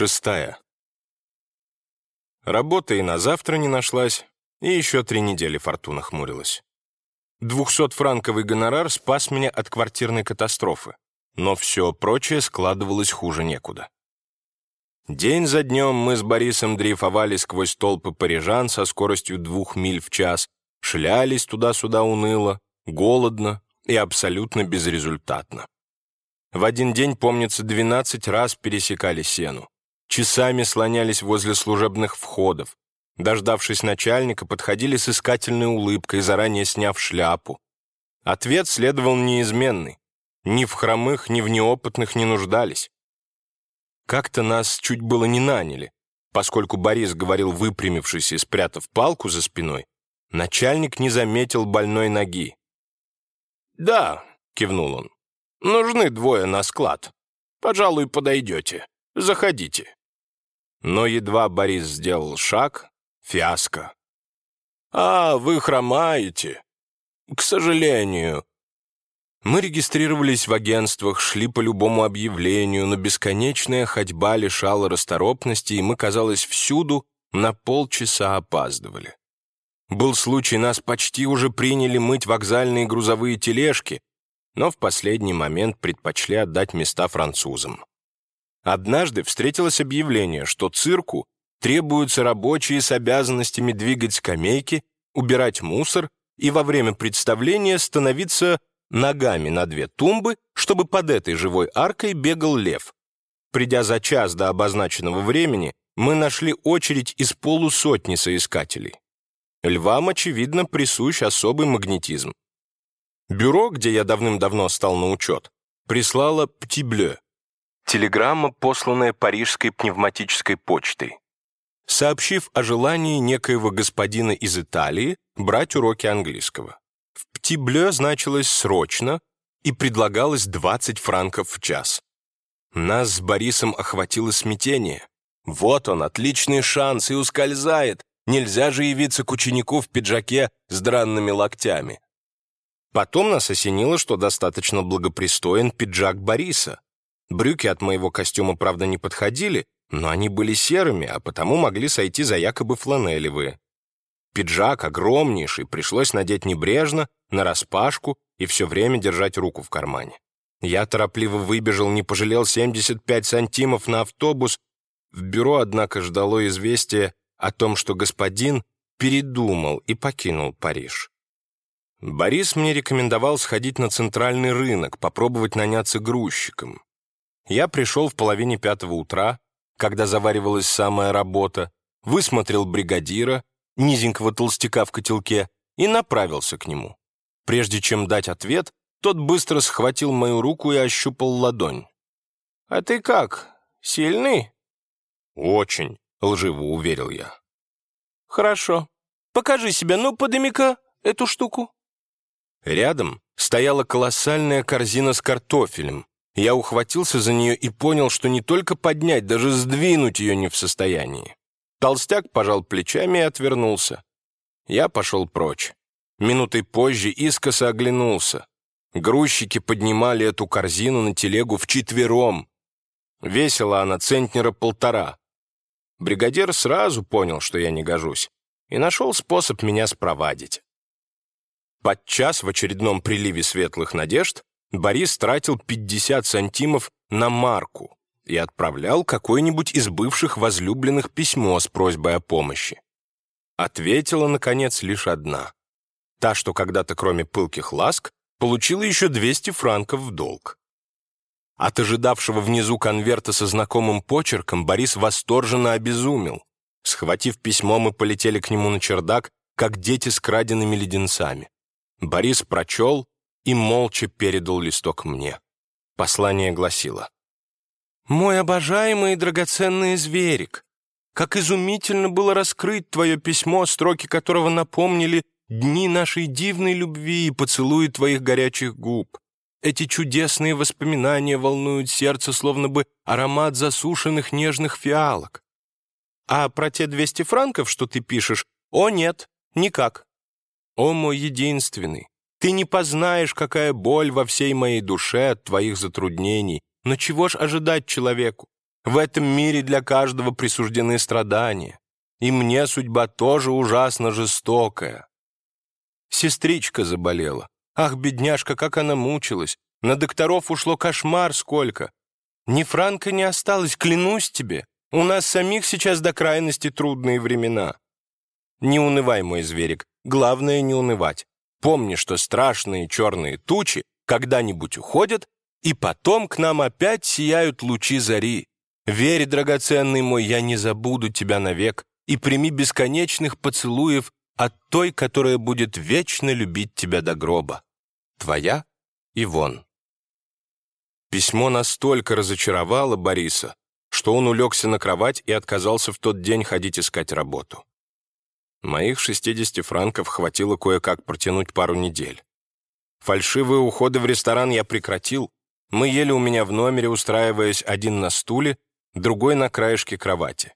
Шестая. Работа и на завтра не нашлась, и еще три недели фортуна хмурилась. Двухсотфранковый гонорар спас меня от квартирной катастрофы, но все прочее складывалось хуже некуда. День за днем мы с Борисом дрейфовали сквозь толпы парижан со скоростью двух миль в час, шлялись туда-сюда уныло, голодно и абсолютно безрезультатно. В один день, помнится, 12 раз пересекали сену часами слонялись возле служебных входов. Дождавшись начальника, подходили с искательной улыбкой, заранее сняв шляпу. Ответ следовал неизменный. Ни в хромых, ни в неопытных не нуждались. Как-то нас чуть было не наняли, поскольку Борис говорил, выпрямившись и спрятав палку за спиной, начальник не заметил больной ноги. «Да», — кивнул он, — «нужны двое на склад. Пожалуй, подойдете. Заходите». Но едва Борис сделал шаг, фиаско. «А, вы хромаете. К сожалению». Мы регистрировались в агентствах, шли по любому объявлению, но бесконечная ходьба лишала расторопности, и мы, казалось, всюду на полчаса опаздывали. Был случай, нас почти уже приняли мыть вокзальные грузовые тележки, но в последний момент предпочли отдать места французам. Однажды встретилось объявление, что цирку требуются рабочие с обязанностями двигать скамейки, убирать мусор и во время представления становиться ногами на две тумбы, чтобы под этой живой аркой бегал лев. Придя за час до обозначенного времени, мы нашли очередь из полусотни соискателей. Львам, очевидно, присущ особый магнетизм. Бюро, где я давным-давно стал на учет, прислало «Птибле» Телеграмма, посланная парижской пневматической почтой. Сообщив о желании некоего господина из Италии брать уроки английского. В «Птибле» значилось «срочно» и предлагалось 20 франков в час. Нас с Борисом охватило смятение. Вот он, отличный шанс, и ускользает. Нельзя же явиться к ученику в пиджаке с дранными локтями. Потом нас осенило, что достаточно благопристоен пиджак Бориса. Брюки от моего костюма, правда, не подходили, но они были серыми, а потому могли сойти за якобы фланелевые. Пиджак огромнейший, пришлось надеть небрежно, нараспашку и все время держать руку в кармане. Я торопливо выбежал, не пожалел 75 сантимов на автобус. В бюро, однако, ждало известие о том, что господин передумал и покинул Париж. Борис мне рекомендовал сходить на центральный рынок, попробовать наняться грузчиком. Я пришел в половине пятого утра, когда заваривалась самая работа, высмотрел бригадира, низенького толстяка в котелке, и направился к нему. Прежде чем дать ответ, тот быстро схватил мою руку и ощупал ладонь. «А ты как, сильный?» «Очень», — лживо уверил я. «Хорошо. Покажи себя, ну, подыми-ка эту штуку». Рядом стояла колоссальная корзина с картофелем, я ухватился за нее и понял, что не только поднять, даже сдвинуть ее не в состоянии. Толстяк пожал плечами и отвернулся. Я пошел прочь. Минутой позже искоса оглянулся. Грузчики поднимали эту корзину на телегу вчетвером. Весила она центнера полтора. Бригадир сразу понял, что я не гожусь, и нашел способ меня спровадить. Подчас в очередном приливе светлых надежд Борис тратил 50 сантимов на марку и отправлял какой-нибудь из бывших возлюбленных письмо с просьбой о помощи. Ответила, наконец, лишь одна. Та, что когда-то, кроме пылких ласк, получила еще 200 франков в долг. От ожидавшего внизу конверта со знакомым почерком Борис восторженно обезумел. Схватив письмо, мы полетели к нему на чердак, как дети с краденными леденцами. Борис прочел и молча передал листок мне. Послание гласило. «Мой обожаемый и драгоценный зверик, как изумительно было раскрыть твое письмо, строки которого напомнили дни нашей дивной любви и поцелуи твоих горячих губ. Эти чудесные воспоминания волнуют сердце, словно бы аромат засушенных нежных фиалок. А про те 200 франков, что ты пишешь, о нет, никак. О мой единственный, ты не познаешь, какая боль во всей моей душе от твоих затруднений. Но чего ж ожидать человеку? В этом мире для каждого присуждены страдания. И мне судьба тоже ужасно жестокая. Сестричка заболела. Ах, бедняжка, как она мучилась. На докторов ушло кошмар сколько. Ни франка не осталось, клянусь тебе. У нас самих сейчас до крайности трудные времена. Не унывай, мой зверик. Главное не унывать. Помни, что страшные черные тучи когда-нибудь уходят, и потом к нам опять сияют лучи зари. Верь, драгоценный мой, я не забуду тебя навек, и прими бесконечных поцелуев от той, которая будет вечно любить тебя до гроба. Твоя Ивон. Письмо настолько разочаровало Бориса, что он улегся на кровать и отказался в тот день ходить искать работу. Моих 60 франков хватило кое-как протянуть пару недель. Фальшивые уходы в ресторан я прекратил. Мы ели у меня в номере, устраиваясь один на стуле, другой на краешке кровати.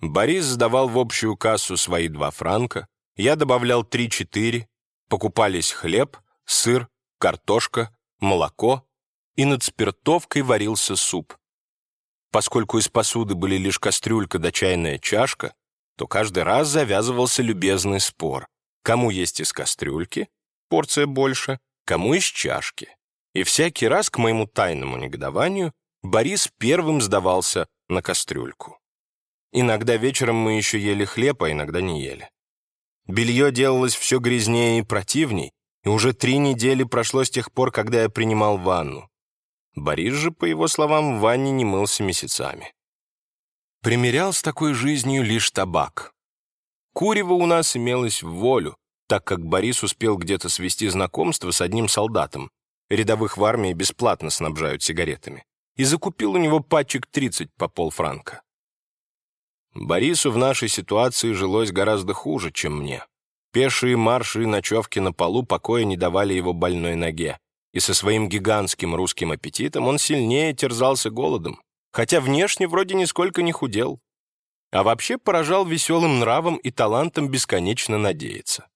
Борис сдавал в общую кассу свои два франка, я добавлял три-четыре, покупались хлеб, сыр, картошка, молоко, и над спиртовкой варился суп. Поскольку из посуды были лишь кастрюлька да чайная чашка, то каждый раз завязывался любезный спор. Кому есть из кастрюльки, порция больше, кому из чашки. И всякий раз, к моему тайному негодованию, Борис первым сдавался на кастрюльку. Иногда вечером мы еще ели хлеб, а иногда не ели. Белье делалось все грязнее и противней, и уже три недели прошло с тех пор, когда я принимал ванну. Борис же, по его словам, в ванне не мылся месяцами. Примерял с такой жизнью лишь табак. Курево у нас имелось в волю, так как Борис успел где-то свести знакомство с одним солдатом. Рядовых в армии бесплатно снабжают сигаретами. И закупил у него пачек 30 по полфранка. Борису в нашей ситуации жилось гораздо хуже, чем мне. Пешие марши и ночевки на полу покоя не давали его больной ноге. И со своим гигантским русским аппетитом он сильнее терзался голодом, хотя внешне вроде нисколько не худел. А вообще поражал веселым нравом и талантом бесконечно надеяться.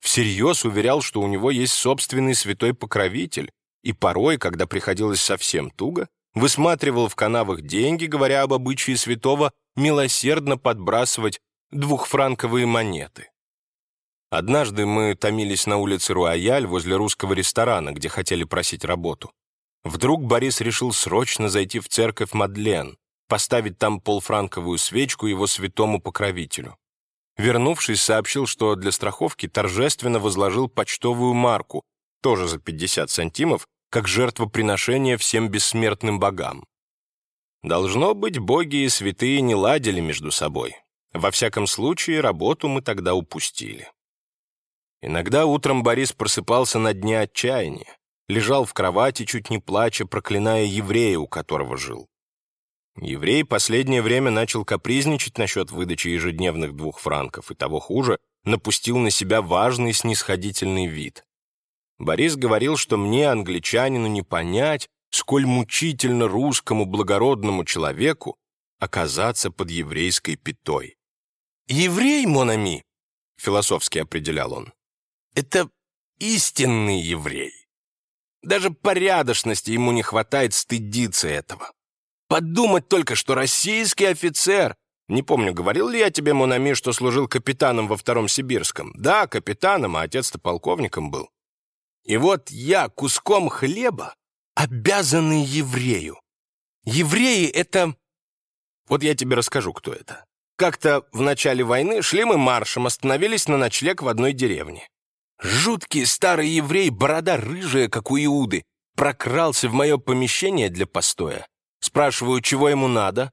Всерьез уверял, что у него есть собственный святой покровитель, и порой, когда приходилось совсем туго, высматривал в канавах деньги, говоря об обычае святого, милосердно подбрасывать двухфранковые монеты. Однажды мы томились на улице Руаяль возле русского ресторана, где хотели просить работу. Вдруг Борис решил срочно зайти в церковь Мадлен, поставить там полфранковую свечку его святому покровителю. Вернувшись, сообщил, что для страховки торжественно возложил почтовую марку, тоже за 50 сантимов, как жертвоприношение всем бессмертным богам. Должно быть, боги и святые не ладили между собой. Во всяком случае, работу мы тогда упустили. Иногда утром Борис просыпался на дне отчаяния, лежал в кровати, чуть не плача, проклиная еврея, у которого жил. Еврей последнее время начал капризничать насчет выдачи ежедневных двух франков, и того хуже, напустил на себя важный снисходительный вид. Борис говорил, что мне, англичанину, не понять, сколь мучительно русскому благородному человеку оказаться под еврейской пятой. «Еврей, Монами», — философски определял он, — «это истинный еврей. Даже порядочности ему не хватает стыдиться этого. Подумать только, что российский офицер, не помню, говорил ли я тебе, Монами, что служил капитаном во Втором Сибирском. Да, капитаном, а отец-то полковником был. И вот я куском хлеба обязанный еврею. Евреи — это... Вот я тебе расскажу, кто это. Как-то в начале войны шли мы маршем, остановились на ночлег в одной деревне. Жуткий старый еврей, борода рыжая, как у Иуды, прокрался в мое помещение для постоя. Спрашиваю, чего ему надо?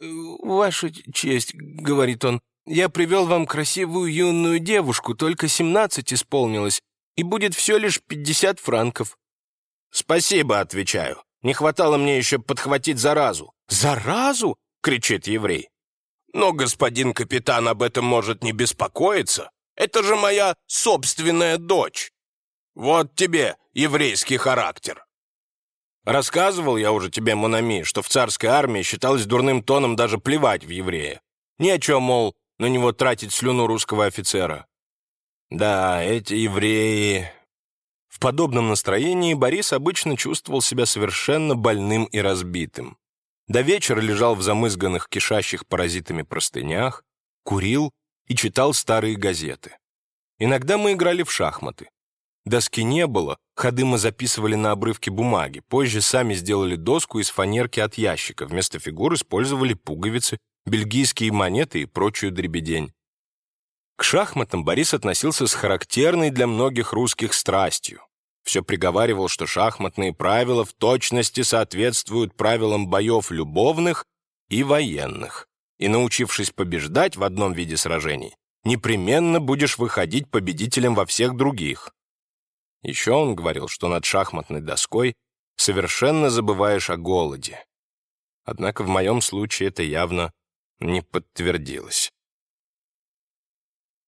«Э, «Ваша честь», — говорит он, — «я привел вам красивую юную девушку, только семнадцать исполнилось, и будет все лишь пятьдесят франков». «Спасибо», — отвечаю. «Не хватало мне еще подхватить заразу». «Заразу?» — кричит еврей. «Но господин капитан об этом может не беспокоиться. Это же моя собственная дочь. Вот тебе еврейский характер». Рассказывал я уже тебе, Монами, что в царской армии считалось дурным тоном даже плевать в еврея. Ни о чем, мол, на него тратить слюну русского офицера. Да, эти евреи... В подобном настроении Борис обычно чувствовал себя совершенно больным и разбитым. До вечера лежал в замызганных, кишащих паразитами простынях, курил и читал старые газеты. Иногда мы играли в шахматы. Доски не было, ходы мы записывали на обрывке бумаги, позже сами сделали доску из фанерки от ящика, вместо фигур использовали пуговицы, бельгийские монеты и прочую дребедень. К шахматам Борис относился с характерной для многих русских страстью. Все приговаривал, что шахматные правила в точности соответствуют правилам боев любовных и военных. И научившись побеждать в одном виде сражений, непременно будешь выходить победителем во всех других. Еще он говорил, что над шахматной доской совершенно забываешь о голоде. Однако в моем случае это явно не подтвердилось.